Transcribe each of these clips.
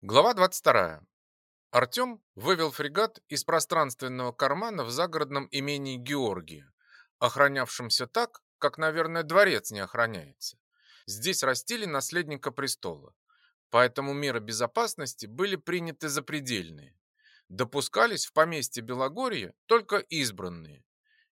Глава 22. Артем вывел фрегат из пространственного кармана в загородном имении Георгия, охранявшемся так, как, наверное, дворец не охраняется. Здесь растили наследника престола, поэтому меры безопасности были приняты запредельные. Допускались в поместье Белогорья только избранные.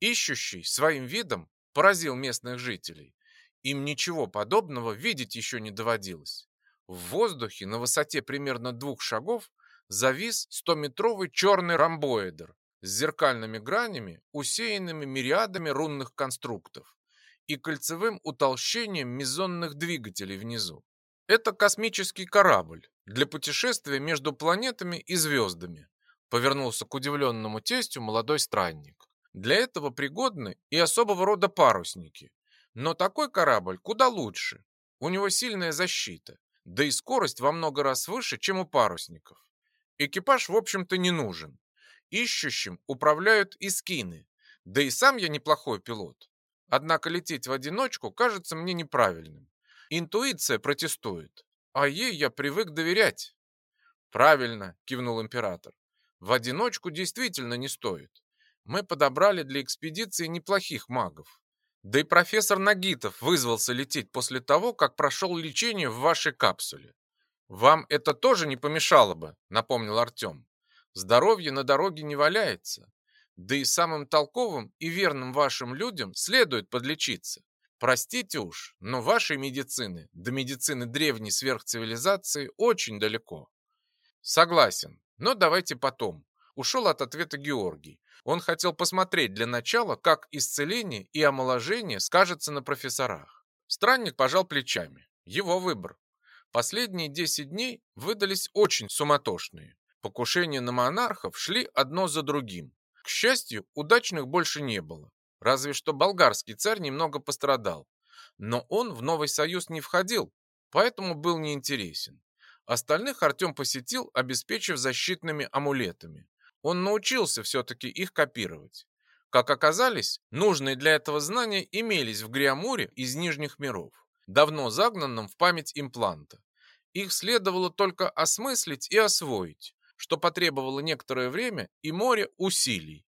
Ищущий своим видом поразил местных жителей. Им ничего подобного видеть еще не доводилось. В воздухе на высоте примерно двух шагов завис стометровый черный ромбоэдр с зеркальными гранями, усеянными мириадами рунных конструктов и кольцевым утолщением мезонных двигателей внизу. Это космический корабль для путешествия между планетами и звездами, повернулся к удивленному тестю молодой странник. Для этого пригодны и особого рода парусники. Но такой корабль куда лучше. У него сильная защита да и скорость во много раз выше, чем у парусников. Экипаж, в общем-то, не нужен. Ищущим управляют и скины, да и сам я неплохой пилот. Однако лететь в одиночку кажется мне неправильным. Интуиция протестует, а ей я привык доверять. Правильно, кивнул император. В одиночку действительно не стоит. Мы подобрали для экспедиции неплохих магов. Да и профессор Нагитов вызвался лететь после того, как прошел лечение в вашей капсуле. Вам это тоже не помешало бы, напомнил Артем. Здоровье на дороге не валяется. Да и самым толковым и верным вашим людям следует подлечиться. Простите уж, но вашей медицины до медицины древней сверхцивилизации очень далеко. Согласен, но давайте потом. Ушел от ответа Георгий. Он хотел посмотреть для начала, как исцеление и омоложение скажется на профессорах. Странник пожал плечами. Его выбор. Последние 10 дней выдались очень суматошные. Покушения на монархов шли одно за другим. К счастью, удачных больше не было. Разве что болгарский царь немного пострадал. Но он в новый союз не входил, поэтому был неинтересен. Остальных Артем посетил, обеспечив защитными амулетами. Он научился все-таки их копировать. Как оказалось, нужные для этого знания имелись в Гриамуре из Нижних миров, давно загнанном в память импланта. Их следовало только осмыслить и освоить, что потребовало некоторое время и море усилий.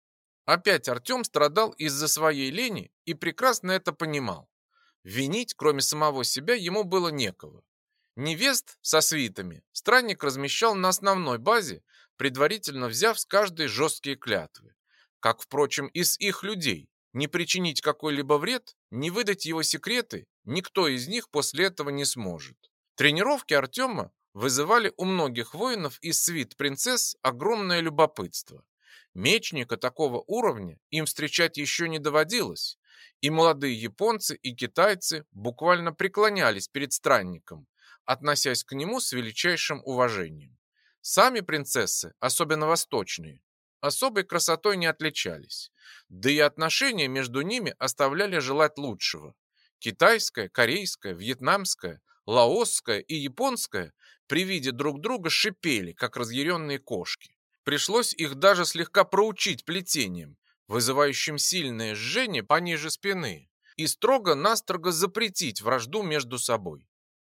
Опять Артем страдал из-за своей лени и прекрасно это понимал. Винить, кроме самого себя, ему было некого. Невест со свитами странник размещал на основной базе предварительно взяв с каждой жесткие клятвы. Как, впрочем, и с их людей. Не причинить какой-либо вред, не выдать его секреты, никто из них после этого не сможет. Тренировки Артема вызывали у многих воинов из свит принцесс огромное любопытство. Мечника такого уровня им встречать еще не доводилось, и молодые японцы и китайцы буквально преклонялись перед странником, относясь к нему с величайшим уважением. Сами принцессы, особенно восточные, особой красотой не отличались, да и отношения между ними оставляли желать лучшего. Китайская, корейская, вьетнамская, лаосская и японская при виде друг друга шипели, как разъяренные кошки. Пришлось их даже слегка проучить плетением, вызывающим сильное жжение пониже спины, и строго-настрого запретить вражду между собой.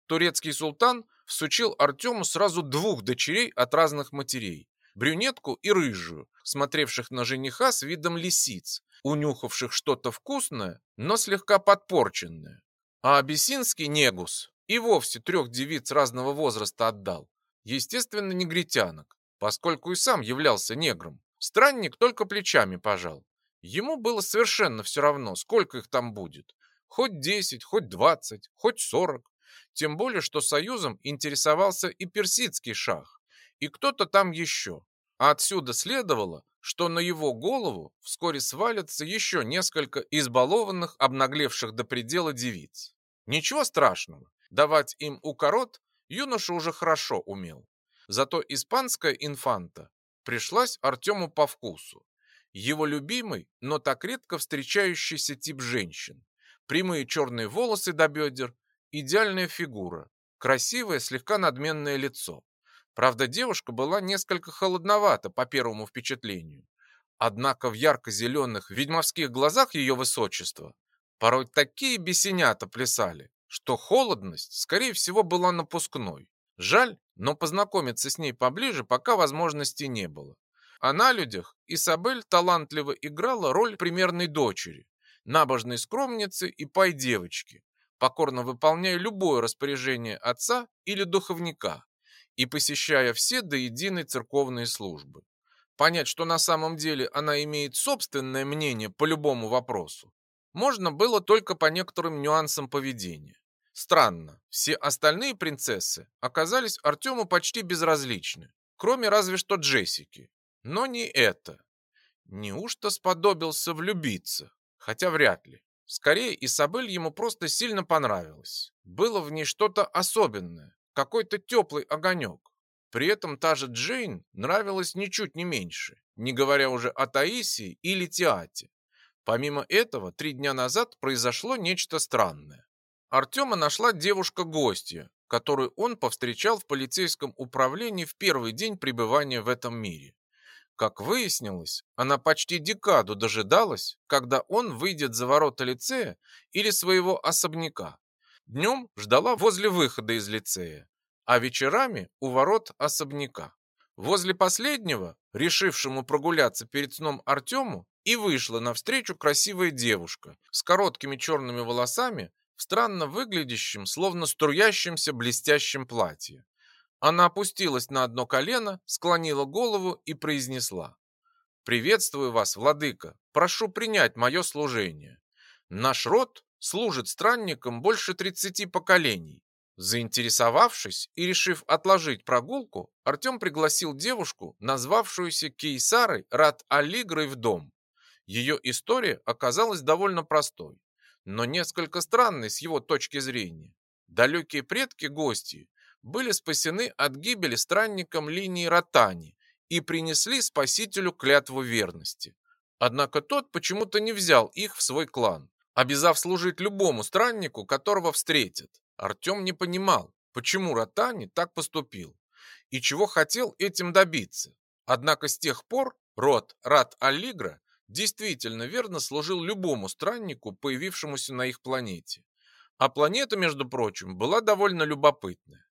Турецкий султан всучил Артему сразу двух дочерей от разных матерей. Брюнетку и рыжую, смотревших на жениха с видом лисиц, унюхавших что-то вкусное, но слегка подпорченное. А абиссинский негус и вовсе трех девиц разного возраста отдал. Естественно, негритянок, поскольку и сам являлся негром. Странник только плечами пожал. Ему было совершенно все равно, сколько их там будет. Хоть десять, хоть двадцать, хоть сорок. Тем более, что союзом интересовался и персидский шах, и кто-то там еще. А отсюда следовало, что на его голову вскоре свалятся еще несколько избалованных, обнаглевших до предела девиц. Ничего страшного, давать им укорот юноша уже хорошо умел. Зато испанская инфанта пришлась Артему по вкусу. Его любимый, но так редко встречающийся тип женщин. Прямые черные волосы до бедер, идеальная фигура, красивое, слегка надменное лицо. Правда, девушка была несколько холодновата по первому впечатлению. Однако в ярко-зеленых ведьмовских глазах ее высочества порой такие бесенята плясали, что холодность, скорее всего, была напускной. Жаль, но познакомиться с ней поближе пока возможности не было. А на людях Исабель талантливо играла роль примерной дочери, набожной скромницы и пай-девочки, покорно выполняя любое распоряжение отца или духовника и посещая все до единой церковные службы. Понять, что на самом деле она имеет собственное мнение по любому вопросу, можно было только по некоторым нюансам поведения. Странно, все остальные принцессы оказались Артему почти безразличны, кроме разве что Джессики. Но не это. Неужто сподобился влюбиться? Хотя вряд ли. Скорее, Исабель ему просто сильно понравилась. Было в ней что-то особенное, какой-то теплый огонек. При этом та же Джейн нравилась ничуть не меньше, не говоря уже о Таисии или Тиате. Помимо этого, три дня назад произошло нечто странное. Артема нашла девушка-гостья, которую он повстречал в полицейском управлении в первый день пребывания в этом мире. Как выяснилось, она почти декаду дожидалась, когда он выйдет за ворота лицея или своего особняка. Днем ждала возле выхода из лицея, а вечерами у ворот особняка. Возле последнего, решившему прогуляться перед сном Артему, и вышла навстречу красивая девушка с короткими черными волосами в странно выглядящем, словно струящемся блестящем платье. Она опустилась на одно колено, склонила голову и произнесла. «Приветствую вас, владыка. Прошу принять мое служение. Наш род служит странникам больше 30 поколений. Заинтересовавшись и решив отложить прогулку, Артем пригласил девушку, назвавшуюся Кейсарой Рад Алигрой, в дом. Ее история оказалась довольно простой, но несколько странной с его точки зрения. Далекие предки гости были спасены от гибели странникам линии Ротани и принесли спасителю клятву верности. Однако тот почему-то не взял их в свой клан, обязав служить любому страннику, которого встретит. Артем не понимал, почему Ротани так поступил и чего хотел этим добиться. Однако с тех пор род Рат Алигра действительно верно служил любому страннику, появившемуся на их планете. А планета, между прочим, была довольно любопытная.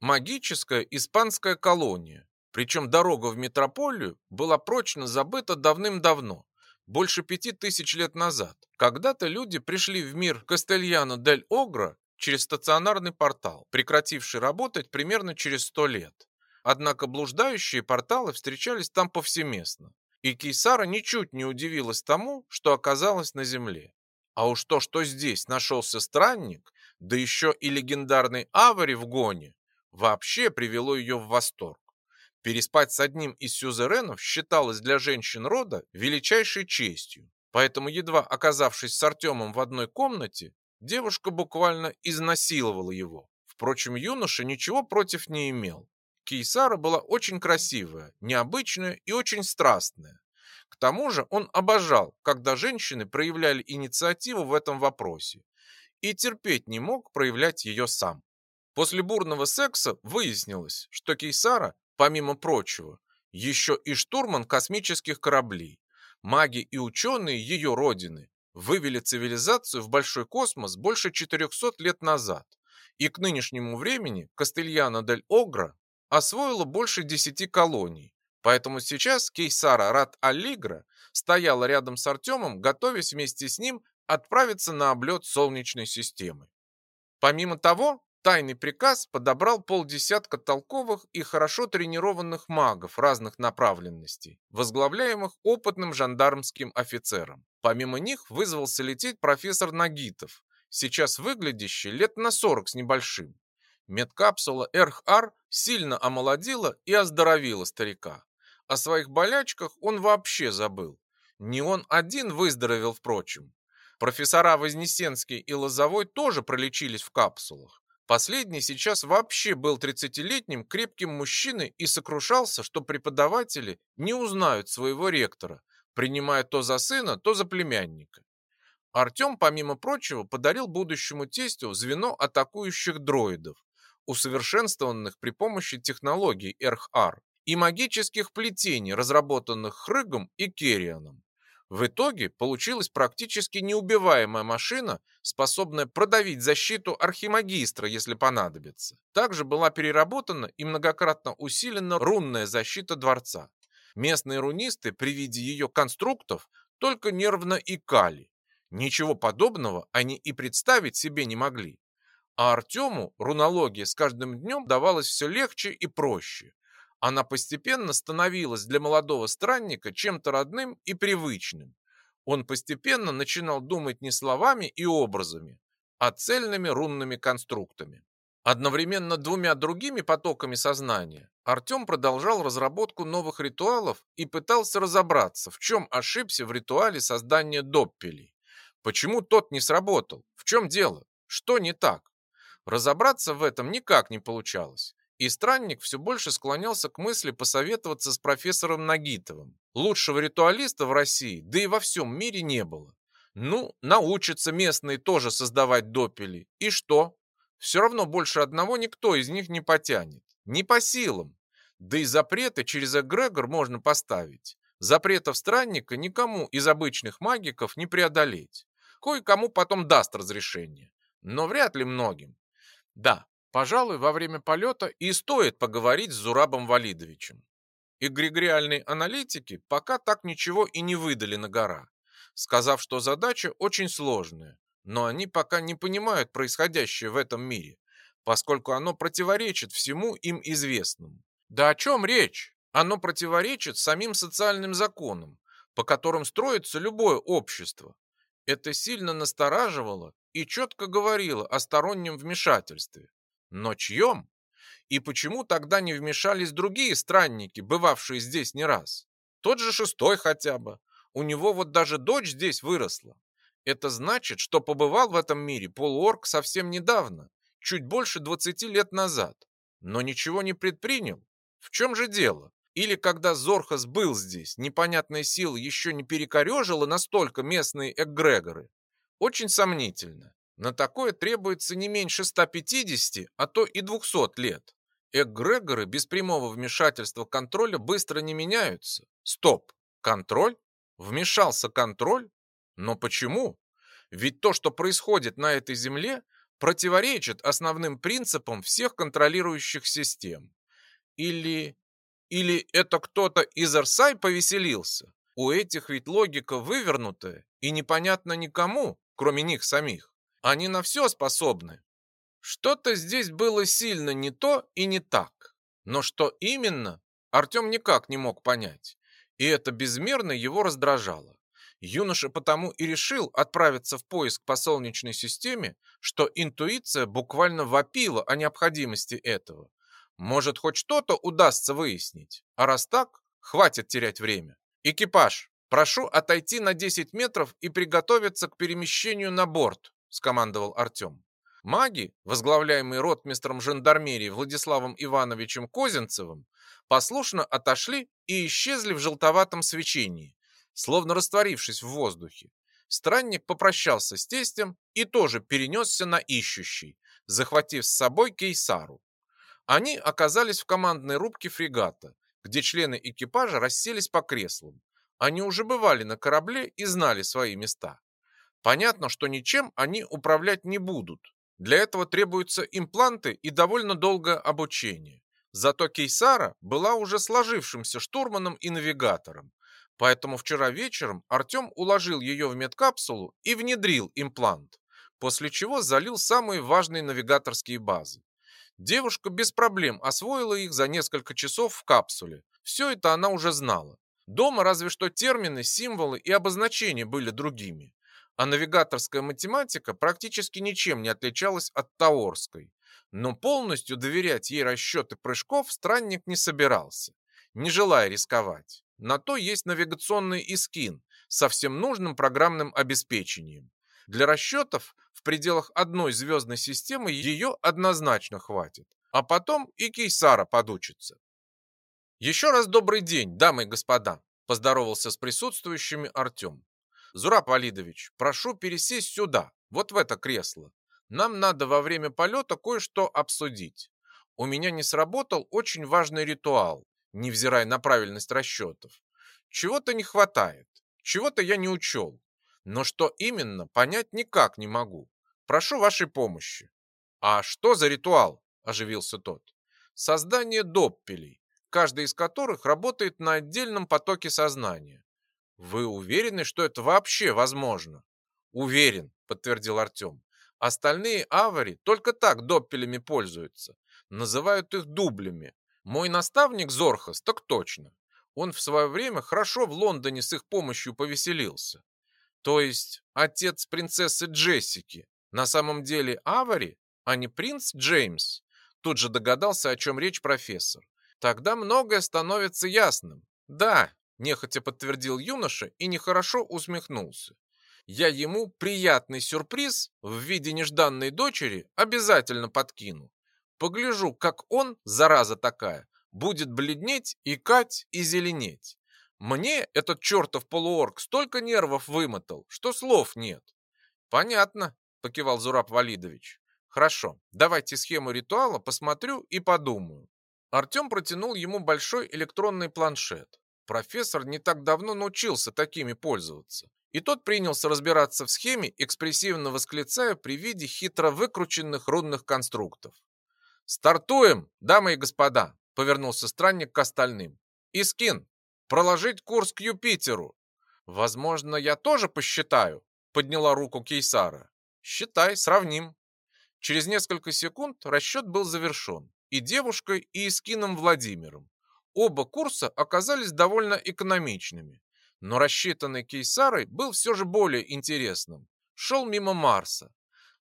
Магическая испанская колония, причем дорога в метрополию была прочно забыта давным-давно, больше пяти тысяч лет назад. Когда-то люди пришли в мир Кастельяно-дель-Огра через стационарный портал, прекративший работать примерно через сто лет. Однако блуждающие порталы встречались там повсеместно, и Кейсара ничуть не удивилась тому, что оказалась на земле. А уж то, что здесь нашелся странник, да еще и легендарный Авари в гоне, вообще привело ее в восторг. Переспать с одним из сюзеренов считалось для женщин рода величайшей честью, поэтому, едва оказавшись с Артемом в одной комнате, Девушка буквально изнасиловала его. Впрочем, юноша ничего против не имел. Кейсара была очень красивая, необычная и очень страстная. К тому же он обожал, когда женщины проявляли инициативу в этом вопросе, и терпеть не мог проявлять ее сам. После бурного секса выяснилось, что Кейсара, помимо прочего, еще и штурман космических кораблей. Маги и ученые ее родины вывели цивилизацию в большой космос больше 400 лет назад, и к нынешнему времени Кастельяно дель Огра освоила больше 10 колоний, поэтому сейчас Кейсара Рат Аллигра стояла рядом с Артемом, готовясь вместе с ним отправиться на облет Солнечной системы. Помимо того, тайный приказ подобрал полдесятка толковых и хорошо тренированных магов разных направленностей, возглавляемых опытным жандармским офицером. Помимо них вызвался лететь профессор Нагитов, сейчас выглядящий лет на 40 с небольшим. Медкапсула Эрх-Ар сильно омолодила и оздоровила старика. О своих болячках он вообще забыл. Не он один выздоровел, впрочем. Профессора Вознесенский и Лозовой тоже пролечились в капсулах. Последний сейчас вообще был 30-летним крепким мужчиной и сокрушался, что преподаватели не узнают своего ректора, принимая то за сына, то за племянника. Артем, помимо прочего, подарил будущему тестю звено атакующих дроидов, усовершенствованных при помощи технологий РХР и магических плетений, разработанных Хрыгом и Керрианом. В итоге получилась практически неубиваемая машина, способная продавить защиту архимагистра, если понадобится. Также была переработана и многократно усилена рунная защита дворца. Местные рунисты при виде ее конструктов только нервно икали. Ничего подобного они и представить себе не могли. А Артему рунология с каждым днем давалась все легче и проще. Она постепенно становилась для молодого странника чем-то родным и привычным. Он постепенно начинал думать не словами и образами, а цельными рунными конструктами. Одновременно двумя другими потоками сознания Артем продолжал разработку новых ритуалов и пытался разобраться, в чем ошибся в ритуале создания доппелей. Почему тот не сработал? В чем дело? Что не так? Разобраться в этом никак не получалось. И странник все больше склонялся к мысли посоветоваться с профессором Нагитовым. Лучшего ритуалиста в России, да и во всем мире не было. Ну, научатся местные тоже создавать допели. И что? Все равно больше одного никто из них не потянет. Не по силам. Да и запреты через эгрегор можно поставить. Запретов странника никому из обычных магиков не преодолеть. Кое-кому потом даст разрешение, но вряд ли многим. Да, пожалуй, во время полета и стоит поговорить с Зурабом Валидовичем. Эгрегориальные аналитики пока так ничего и не выдали на гора, сказав, что задача очень сложная, но они пока не понимают происходящее в этом мире, поскольку оно противоречит всему им известному. Да о чем речь? Оно противоречит самим социальным законам, по которым строится любое общество, это сильно настораживало и четко говорило о стороннем вмешательстве. Но чьем? И почему тогда не вмешались другие странники, бывавшие здесь не раз? Тот же шестой хотя бы. У него вот даже дочь здесь выросла. Это значит, что побывал в этом мире полуорг совсем недавно, чуть больше 20 лет назад, но ничего не предпринял. В чем же дело? Или когда Зорхас был здесь, непонятная сила еще не перекорежила настолько местные эгрегоры? Очень сомнительно. На такое требуется не меньше 150, а то и 200 лет. Эгрегоры без прямого вмешательства контроля быстро не меняются. Стоп! Контроль? Вмешался контроль? Но почему? Ведь то, что происходит на этой земле, противоречит основным принципам всех контролирующих систем. Или или это кто-то из Арсай повеселился? У этих ведь логика вывернутая и непонятно никому, кроме них самих. Они на все способны. Что-то здесь было сильно не то и не так. Но что именно, Артем никак не мог понять. И это безмерно его раздражало. Юноша потому и решил отправиться в поиск по Солнечной системе, что интуиция буквально вопила о необходимости этого. Может, хоть что-то удастся выяснить. А раз так, хватит терять время. Экипаж, прошу отойти на 10 метров и приготовиться к перемещению на борт, скомандовал Артем. Маги, возглавляемые ротмистром жандармерии Владиславом Ивановичем Козинцевым, послушно отошли и исчезли в желтоватом свечении, словно растворившись в воздухе. Странник попрощался с тестем и тоже перенесся на ищущий, захватив с собой Кейсару. Они оказались в командной рубке фрегата, где члены экипажа расселись по креслам. Они уже бывали на корабле и знали свои места. Понятно, что ничем они управлять не будут. Для этого требуются импланты и довольно долгое обучение. Зато Кейсара была уже сложившимся штурманом и навигатором. Поэтому вчера вечером Артем уложил ее в медкапсулу и внедрил имплант, после чего залил самые важные навигаторские базы. Девушка без проблем освоила их за несколько часов в капсуле. Все это она уже знала. Дома разве что термины, символы и обозначения были другими. А навигаторская математика практически ничем не отличалась от таорской. Но полностью доверять ей расчеты прыжков странник не собирался, не желая рисковать. На то есть навигационный искин со всем нужным программным обеспечением. Для расчетов в пределах одной звездной системы ее однозначно хватит. А потом и Кейсара подучится. Еще раз добрый день, дамы и господа, поздоровался с присутствующими Артем. Зураб Валидович, прошу пересесть сюда, вот в это кресло. Нам надо во время полета кое-что обсудить. У меня не сработал очень важный ритуал, невзирая на правильность расчетов. Чего-то не хватает. чего-то я не учел. Но что именно, понять никак не могу. Прошу вашей помощи. А что за ритуал? Оживился тот. Создание доппелей, каждый из которых работает на отдельном потоке сознания. Вы уверены, что это вообще возможно? Уверен, подтвердил Артем. Остальные авари только так доппелями пользуются. Называют их дублями. Мой наставник Зорхас так точно. Он в свое время хорошо в Лондоне с их помощью повеселился. То есть отец принцессы Джессики на самом деле авари, а не принц Джеймс? Тут же догадался, о чем речь профессор. Тогда многое становится ясным. Да, нехотя подтвердил юноша и нехорошо усмехнулся я ему приятный сюрприз в виде нежданной дочери обязательно подкину. Погляжу, как он, зараза такая, будет бледнеть, икать и зеленеть. Мне этот чертов полуорг столько нервов вымотал, что слов нет. Понятно, покивал Зураб Валидович. Хорошо, давайте схему ритуала посмотрю и подумаю. Артем протянул ему большой электронный планшет. Профессор не так давно научился такими пользоваться. И тот принялся разбираться в схеме, экспрессивно восклицая при виде хитро выкрученных рунных конструктов. «Стартуем, дамы и господа!» — повернулся странник к остальным. «Искин, проложить курс к Юпитеру!» «Возможно, я тоже посчитаю?» — подняла руку Кейсара. «Считай, сравним». Через несколько секунд расчет был завершен и девушкой, и Искином Владимиром. Оба курса оказались довольно экономичными но рассчитанный Кейсарой был все же более интересным. Шел мимо Марса.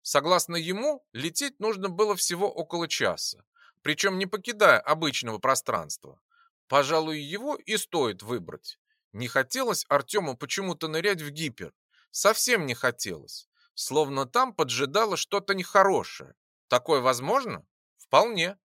Согласно ему, лететь нужно было всего около часа, причем не покидая обычного пространства. Пожалуй, его и стоит выбрать. Не хотелось Артему почему-то нырять в гипер. Совсем не хотелось. Словно там поджидало что-то нехорошее. Такое возможно? Вполне.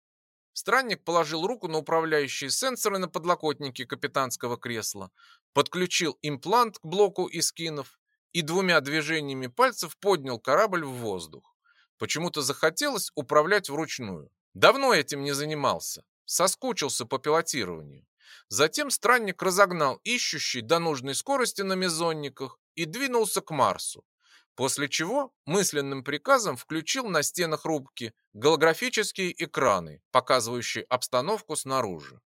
Странник положил руку на управляющие сенсоры на подлокотнике капитанского кресла, подключил имплант к блоку искинов и двумя движениями пальцев поднял корабль в воздух. Почему-то захотелось управлять вручную. Давно этим не занимался, соскучился по пилотированию. Затем странник разогнал ищущий до нужной скорости на мезонниках и двинулся к Марсу, после чего мысленным приказом включил на стенах рубки голографические экраны, показывающие обстановку снаружи.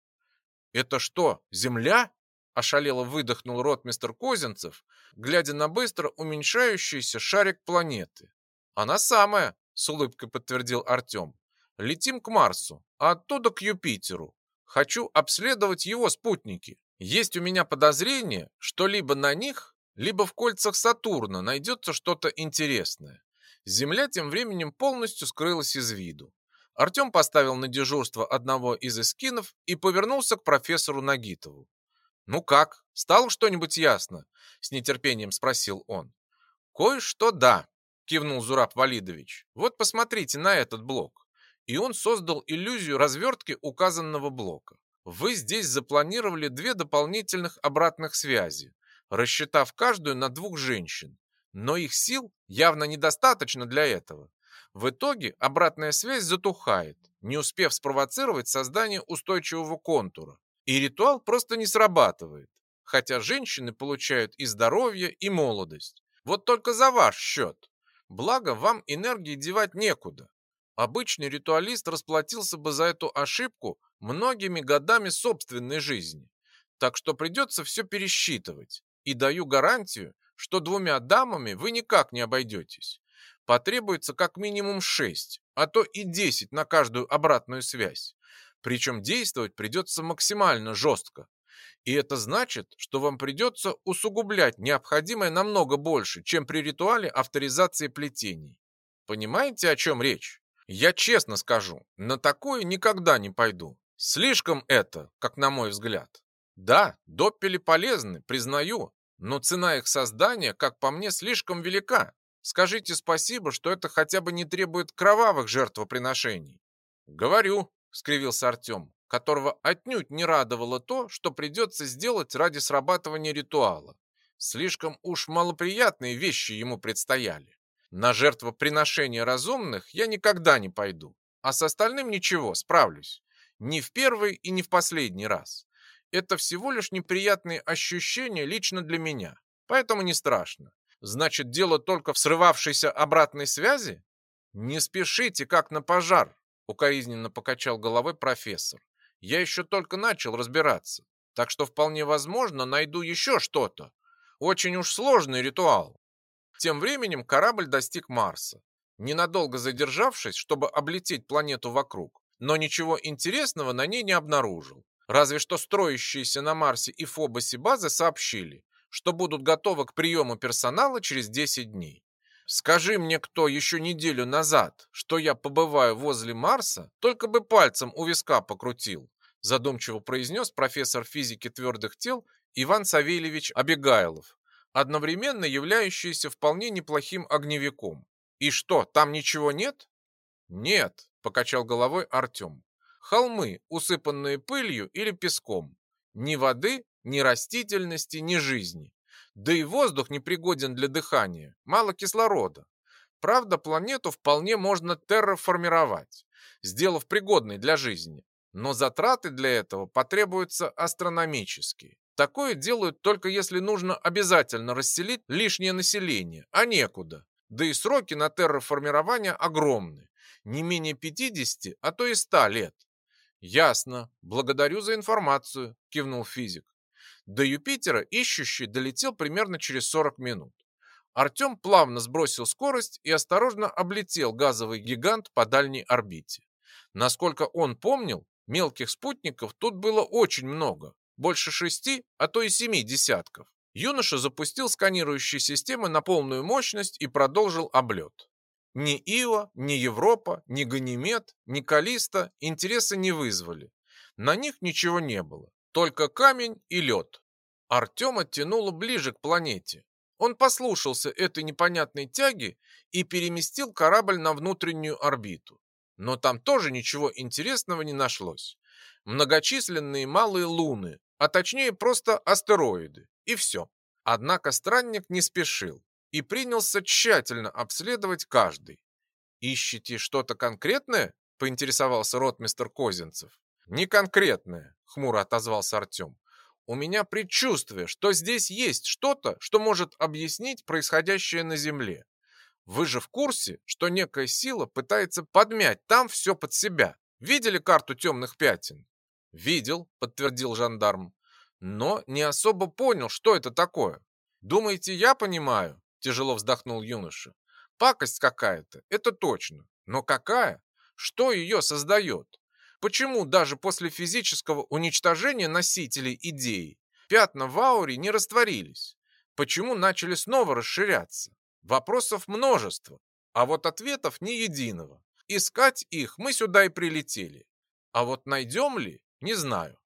«Это что, Земля?» Ошалело выдохнул ротмистер Козинцев, глядя на быстро уменьшающийся шарик планеты. «Она самая», — с улыбкой подтвердил Артем. «Летим к Марсу, а оттуда к Юпитеру. Хочу обследовать его спутники. Есть у меня подозрение, что либо на них, либо в кольцах Сатурна найдется что-то интересное». Земля тем временем полностью скрылась из виду. Артем поставил на дежурство одного из эскинов и повернулся к профессору Нагитову. «Ну как, стало что-нибудь ясно?» — с нетерпением спросил он. «Кое-что да», — кивнул Зураб Валидович. «Вот посмотрите на этот блок». И он создал иллюзию развертки указанного блока. Вы здесь запланировали две дополнительных обратных связи, рассчитав каждую на двух женщин. Но их сил явно недостаточно для этого. В итоге обратная связь затухает, не успев спровоцировать создание устойчивого контура. И ритуал просто не срабатывает. Хотя женщины получают и здоровье, и молодость. Вот только за ваш счет. Благо, вам энергии девать некуда. Обычный ритуалист расплатился бы за эту ошибку многими годами собственной жизни. Так что придется все пересчитывать. И даю гарантию, что двумя дамами вы никак не обойдетесь. Потребуется как минимум шесть, а то и десять на каждую обратную связь. Причем действовать придется максимально жестко. И это значит, что вам придется усугублять необходимое намного больше, чем при ритуале авторизации плетений. Понимаете, о чем речь? Я честно скажу, на такое никогда не пойду. Слишком это, как на мой взгляд. Да, доппели полезны, признаю, но цена их создания, как по мне, слишком велика. Скажите спасибо, что это хотя бы не требует кровавых жертвоприношений. Говорю, скривился Артем, которого отнюдь не радовало то, что придется сделать ради срабатывания ритуала. Слишком уж малоприятные вещи ему предстояли. На жертвоприношение разумных я никогда не пойду, а с остальным ничего, справлюсь. Ни в первый и не в последний раз. Это всего лишь неприятные ощущения лично для меня. поэтому не страшно. Значит, дело только в срывавшейся обратной связи? Не спешите, как на пожар, укоризненно покачал головой профессор. Я еще только начал разбираться, так что вполне возможно найду еще что-то. Очень уж сложный ритуал. Тем временем корабль достиг Марса, ненадолго задержавшись, чтобы облететь планету вокруг, но ничего интересного на ней не обнаружил. Разве что строящиеся на Марсе и Фобосе базы сообщили, что будут готовы к приему персонала через 10 дней. Скажи мне кто еще неделю назад, что я побываю возле Марса, только бы пальцем у виска покрутил, задумчиво произнес профессор физики твердых тел Иван Савельевич Обегайлов, одновременно являющийся вполне неплохим огневиком. И что, там ничего нет? Нет, покачал головой Артем. Холмы, усыпанные пылью или песком. Ни воды, ни растительности, ни жизни. Да и воздух непригоден для дыхания, мало кислорода. Правда, планету вполне можно терраформировать, сделав пригодной для жизни. Но затраты для этого потребуются астрономические. Такое делают только если нужно обязательно расселить лишнее население, а некуда. Да и сроки на терраформирование огромны. Не менее 50, а то и 100 лет. Ясно. Благодарю за информацию, кивнул физик. До Юпитера ищущий долетел примерно через 40 минут. Артем плавно сбросил скорость и осторожно облетел газовый гигант по дальней орбите. Насколько он помнил, мелких спутников тут было очень много, больше шести, а то и семи десятков. Юноша запустил сканирующие системы на полную мощность и продолжил облет. Ни Ила, ни Европа, ни Ганимед, ни Калиста интереса не вызвали. На них ничего не было. Только камень и лед. Артема тянуло ближе к планете. Он послушался этой непонятной тяги и переместил корабль на внутреннюю орбиту. Но там тоже ничего интересного не нашлось. Многочисленные малые луны, а точнее просто астероиды, и все. Однако странник не спешил и принялся тщательно обследовать каждый. «Ищете что-то конкретное?» – поинтересовался ротмистер Козинцев. «Не конкретное», — хмуро отозвался Артем. «У меня предчувствие, что здесь есть что-то, что может объяснить происходящее на Земле. Вы же в курсе, что некая сила пытается подмять там все под себя. Видели карту темных пятен?» «Видел», — подтвердил жандарм, «но не особо понял, что это такое. Думаете, я понимаю?» — тяжело вздохнул юноша. «Пакость какая-то, это точно. Но какая? Что ее создает? Почему даже после физического уничтожения носителей идеи пятна в ауре не растворились? Почему начали снова расширяться? Вопросов множество, а вот ответов ни единого. Искать их мы сюда и прилетели. А вот найдем ли, не знаю.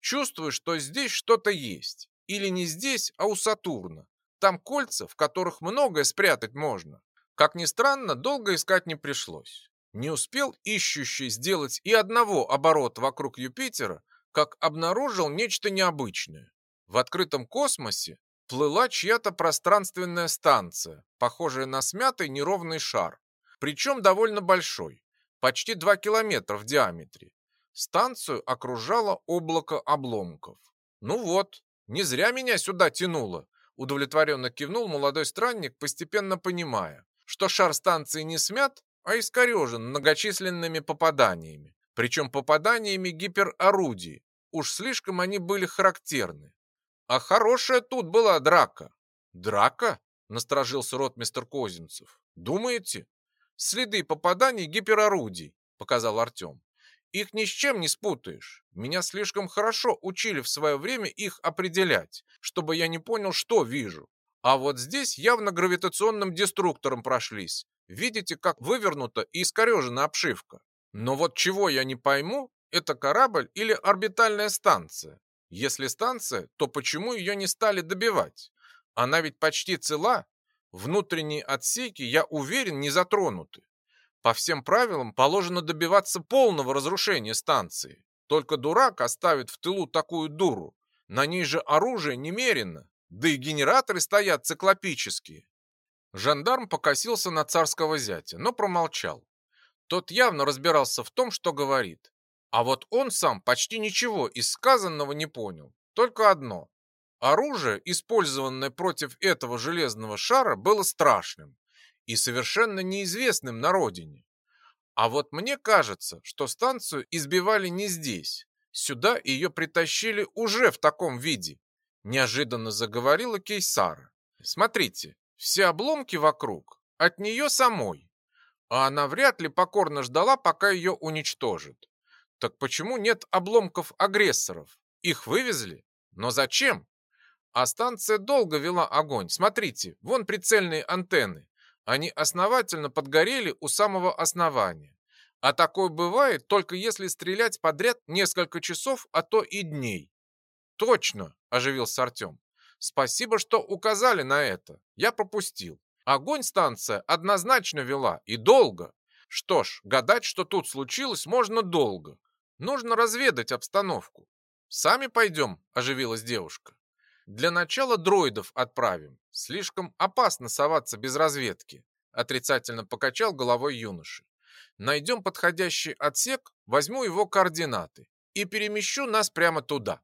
Чувствую, что здесь что-то есть. Или не здесь, а у Сатурна. Там кольца, в которых многое спрятать можно. Как ни странно, долго искать не пришлось. Не успел ищущий сделать и одного оборота вокруг Юпитера, как обнаружил нечто необычное. В открытом космосе плыла чья-то пространственная станция, похожая на смятый неровный шар, причем довольно большой, почти 2 километра в диаметре. Станцию окружало облако обломков. «Ну вот, не зря меня сюда тянуло», удовлетворенно кивнул молодой странник, постепенно понимая, что шар станции не смят, а искорежен многочисленными попаданиями, причем попаданиями гиперорудий. Уж слишком они были характерны. А хорошая тут была драка. Драка? Насторожился ротмистер Козинцев. Думаете? Следы попаданий гиперорудий, показал Артем. Их ни с чем не спутаешь. Меня слишком хорошо учили в свое время их определять, чтобы я не понял, что вижу. А вот здесь явно гравитационным деструктором прошлись. Видите, как вывернута и искорежена обшивка? Но вот чего я не пойму, это корабль или орбитальная станция? Если станция, то почему ее не стали добивать? Она ведь почти цела. Внутренние отсеки, я уверен, не затронуты. По всем правилам положено добиваться полного разрушения станции. Только дурак оставит в тылу такую дуру. На ней же оружие немерено, да и генераторы стоят циклопические. Жандарм покосился на царского зятя, но промолчал. Тот явно разбирался в том, что говорит. А вот он сам почти ничего из сказанного не понял. Только одно. Оружие, использованное против этого железного шара, было страшным и совершенно неизвестным на родине. А вот мне кажется, что станцию избивали не здесь. Сюда ее притащили уже в таком виде. Неожиданно заговорила Кейсара. Смотрите, все обломки вокруг от нее самой. А она вряд ли покорно ждала, пока ее уничтожат. Так почему нет обломков агрессоров? Их вывезли? Но зачем? А станция долго вела огонь. Смотрите, вон прицельные антенны. Они основательно подгорели у самого основания. А такое бывает только если стрелять подряд несколько часов, а то и дней. Точно, оживился Артем. Спасибо, что указали на это. Я пропустил. Огонь станция однозначно вела и долго. Что ж, гадать, что тут случилось, можно долго. Нужно разведать обстановку. Сами пойдем, оживилась девушка. Для начала дроидов отправим. Слишком опасно соваться без разведки. Отрицательно покачал головой юноши. Найдем подходящий отсек, возьму его координаты и перемещу нас прямо туда.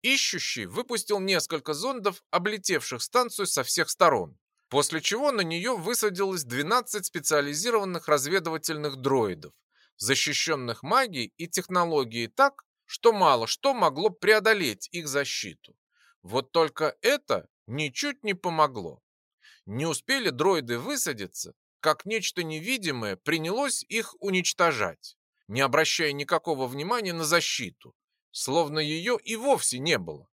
Ищущий выпустил несколько зондов, облетевших станцию со всех сторон, после чего на нее высадилось 12 специализированных разведывательных дроидов, защищенных магией и технологией так, что мало что могло преодолеть их защиту. Вот только это ничуть не помогло. Не успели дроиды высадиться, как нечто невидимое принялось их уничтожать, не обращая никакого внимания на защиту, словно ее и вовсе не было.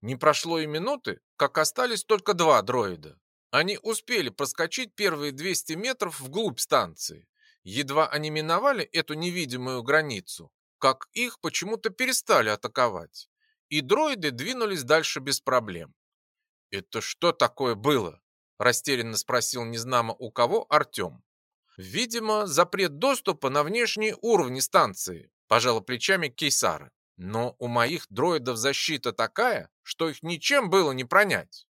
Не прошло и минуты, как остались только два дроида. Они успели проскочить первые 200 метров вглубь станции. Едва они миновали эту невидимую границу, как их почему-то перестали атаковать. И дроиды двинулись дальше без проблем. «Это что такое было?» – растерянно спросил незнамо у кого Артем. «Видимо, запрет доступа на внешние уровни станции», – пожала плечами Кейсара. Но у моих дроидов защита такая, что их ничем было не пронять.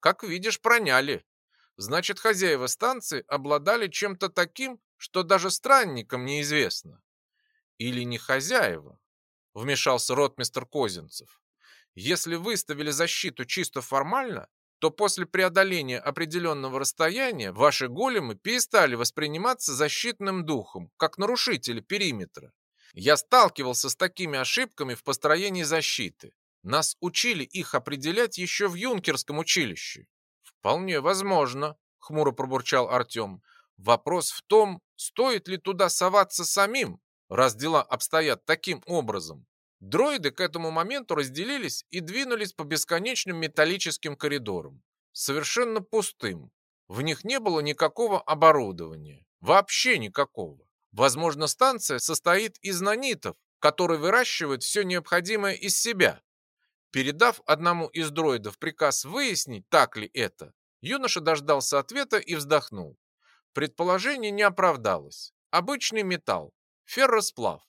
Как видишь, проняли. Значит, хозяева станции обладали чем-то таким, что даже странникам неизвестно. Или не хозяева, вмешался ротмистер Козинцев. Если выставили защиту чисто формально, то после преодоления определенного расстояния ваши големы перестали восприниматься защитным духом, как нарушители периметра. Я сталкивался с такими ошибками в построении защиты. Нас учили их определять еще в юнкерском училище. Вполне возможно, хмуро пробурчал Артем. Вопрос в том, стоит ли туда соваться самим, раз дела обстоят таким образом. Дроиды к этому моменту разделились и двинулись по бесконечным металлическим коридорам, совершенно пустым. В них не было никакого оборудования, вообще никакого. Возможно, станция состоит из нанитов, которые выращивают все необходимое из себя. Передав одному из дроидов приказ выяснить, так ли это, юноша дождался ответа и вздохнул. Предположение не оправдалось. Обычный металл, ферросплав.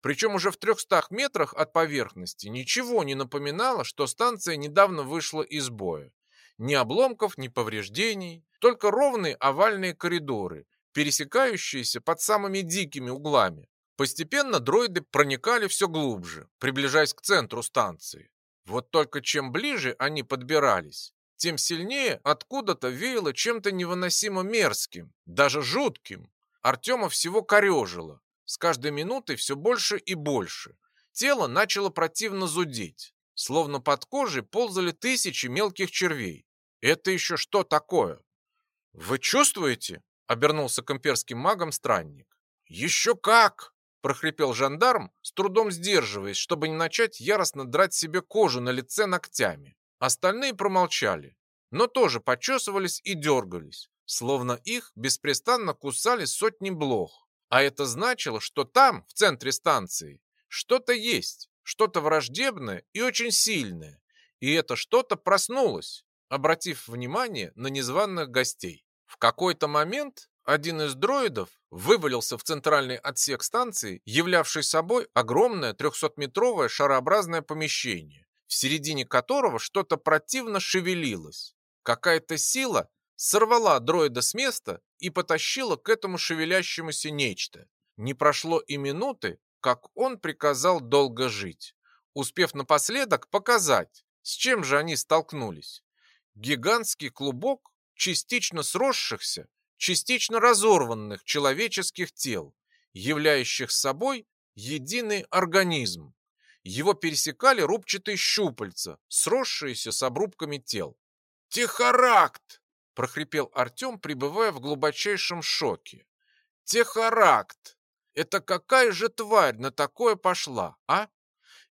Причем уже в 300 метрах от поверхности ничего не напоминало, что станция недавно вышла из боя. Ни обломков, ни повреждений, только ровные овальные коридоры, пересекающиеся под самыми дикими углами. Постепенно дроиды проникали все глубже, приближаясь к центру станции. Вот только чем ближе они подбирались, тем сильнее откуда-то веяло чем-то невыносимо мерзким, даже жутким. Артема всего корежило. С каждой минутой все больше и больше. Тело начало противно зудеть, словно под кожей ползали тысячи мелких червей. Это еще что такое? «Вы чувствуете?» обернулся к имперским магам странник. «Еще как!» – прохрипел жандарм, с трудом сдерживаясь, чтобы не начать яростно драть себе кожу на лице ногтями. Остальные промолчали, но тоже почесывались и дергались, словно их беспрестанно кусали сотни блох. А это значило, что там, в центре станции, что-то есть, что-то враждебное и очень сильное. И это что-то проснулось, обратив внимание на незваных гостей. В какой-то момент один из дроидов вывалился в центральный отсек станции, являвший собой огромное 300-метровое шарообразное помещение, в середине которого что-то противно шевелилось. Какая-то сила сорвала дроида с места и потащила к этому шевелящемуся нечто. Не прошло и минуты, как он приказал долго жить, успев напоследок показать, С чем же они столкнулись? Гигантский клубок частично сросшихся, частично разорванных человеческих тел, являющих собой единый организм. Его пересекали рубчатые щупальца, сросшиеся с обрубками тел. «Техаракт!» – прохрипел Артем, пребывая в глубочайшем шоке. «Техаракт! Это какая же тварь на такое пошла, а?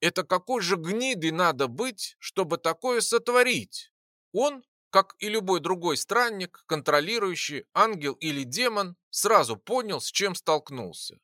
Это какой же гнидой надо быть, чтобы такое сотворить? Он, как и любой другой странник, контролирующий, ангел или демон, сразу понял, с чем столкнулся.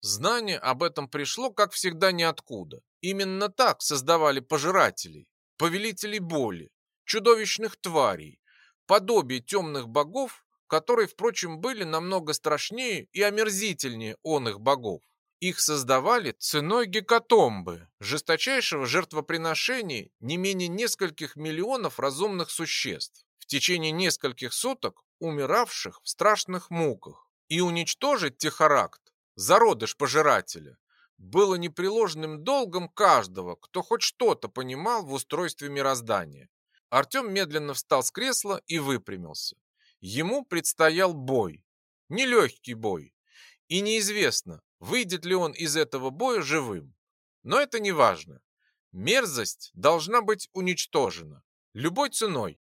Знание об этом пришло, как всегда, ниоткуда. Именно так создавали пожирателей, повелителей боли, чудовищных тварей, подобие темных богов, которые, впрочем, были намного страшнее и омерзительнее он их богов. Их создавали ценой гекатомбы, жесточайшего жертвоприношения не менее нескольких миллионов разумных существ, в течение нескольких суток умиравших в страшных муках. И уничтожить Техаракт, зародыш пожирателя, было непреложным долгом каждого, кто хоть что-то понимал в устройстве мироздания. Артем медленно встал с кресла и выпрямился. Ему предстоял бой. Нелегкий бой. И неизвестно, выйдет ли он из этого боя живым. Но это не важно. Мерзость должна быть уничтожена. Любой ценой.